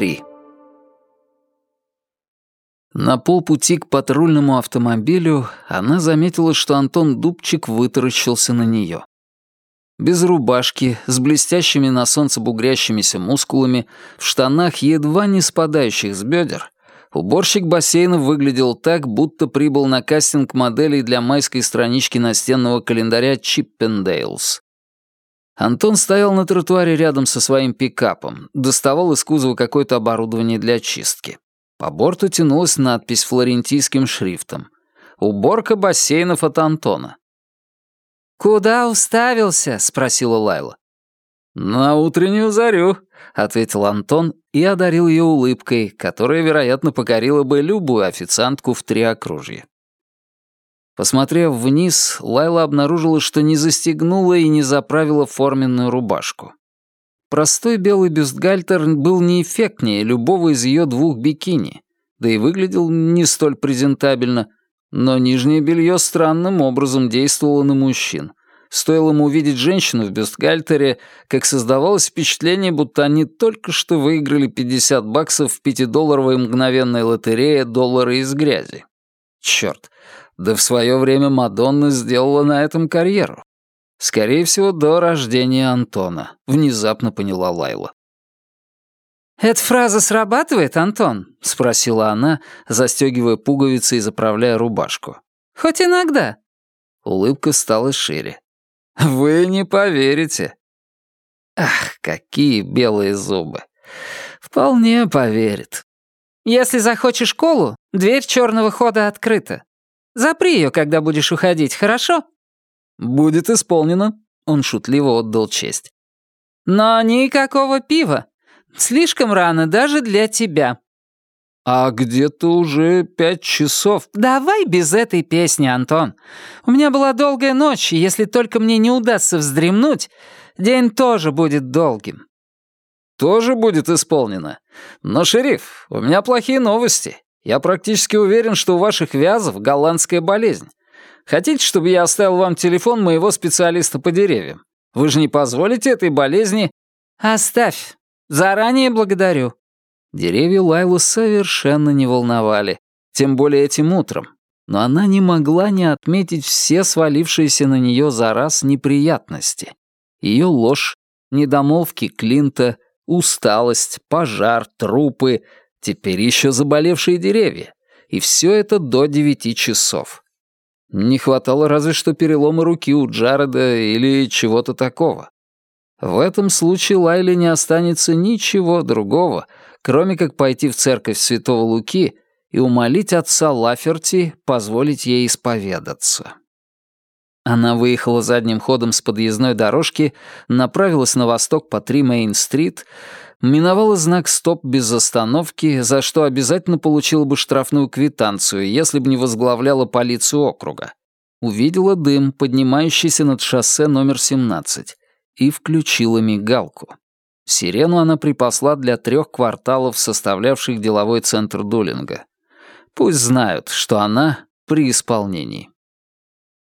3. На полпути к патрульному автомобилю она заметила, что Антон Дубчик вытаращился на нее. Без рубашки, с блестящими на солнце бугрящимися мускулами, в штанах, едва не спадающих с бедер, уборщик бассейна выглядел так, будто прибыл на кастинг моделей для майской странички настенного календаря Чиппендейлс. Антон стоял на тротуаре рядом со своим пикапом, доставал из кузова какое-то оборудование для чистки. По борту тянулась надпись флорентийским шрифтом. «Уборка бассейнов от Антона». «Куда уставился?» — спросила Лайла. «На утреннюю зарю», — ответил Антон и одарил ее улыбкой, которая, вероятно, покорила бы любую официантку в три окружья. Посмотрев вниз, Лайла обнаружила, что не застегнула и не заправила форменную рубашку. Простой белый бюстгальтер был неэффектнее любого из ее двух бикини, да и выглядел не столь презентабельно, но нижнее белье странным образом действовало на мужчин. Стоило ему увидеть женщину в бюстгальтере, как создавалось впечатление, будто они только что выиграли 50 баксов в пятидолларовой мгновенной лотерее «Доллары из грязи». Черт, да в свое время Мадонна сделала на этом карьеру. Скорее всего, до рождения Антона, внезапно поняла Лайла. «Эта фраза срабатывает, Антон?» — спросила она, застегивая пуговицы и заправляя рубашку. «Хоть иногда». Улыбка стала шире. «Вы не поверите». Ах, какие белые зубы. Вполне поверит. «Если захочешь колу, дверь черного хода открыта. Запри ее, когда будешь уходить, хорошо?» «Будет исполнено», — он шутливо отдал честь. «Но никакого пива. Слишком рано даже для тебя». «А где-то уже пять часов». «Давай без этой песни, Антон. У меня была долгая ночь, и если только мне не удастся вздремнуть, день тоже будет долгим». «Тоже будет исполнено. Но, шериф, у меня плохие новости. Я практически уверен, что у ваших вязов голландская болезнь. Хотите, чтобы я оставил вам телефон моего специалиста по деревьям? Вы же не позволите этой болезни...» «Оставь. Заранее благодарю». Деревья Лайлу совершенно не волновали, тем более этим утром. Но она не могла не отметить все свалившиеся на нее за раз неприятности. Ее ложь, недомолвки Клинта, усталость, пожар, трупы — Теперь еще заболевшие деревья. И все это до девяти часов. Не хватало разве что перелома руки у Джареда или чего-то такого. В этом случае Лайле не останется ничего другого, кроме как пойти в церковь Святого Луки и умолить отца Лаферти позволить ей исповедаться. Она выехала задним ходом с подъездной дорожки, направилась на восток по Три Мейн-стрит, миновала знак «Стоп» без остановки, за что обязательно получила бы штрафную квитанцию, если бы не возглавляла полицию округа. Увидела дым, поднимающийся над шоссе номер 17, и включила мигалку. Сирену она припасла для трех кварталов, составлявших деловой центр Дулинга. Пусть знают, что она при исполнении.